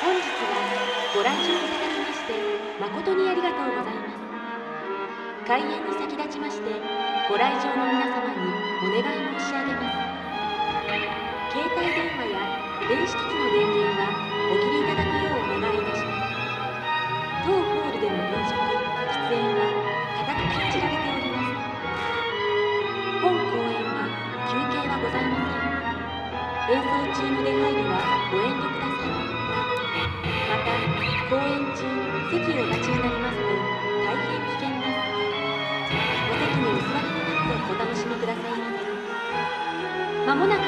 本日はご来場いただきまして誠にありがとうございます開演に先立ちましてご来場の皆様にお願い申し上げます。携帯電話や電子機器演奏中の出入りはご遠慮ください。また公演中席をお立ちになりますと大変危険です。お席にお座りになってお楽しみくださいませ。まもなく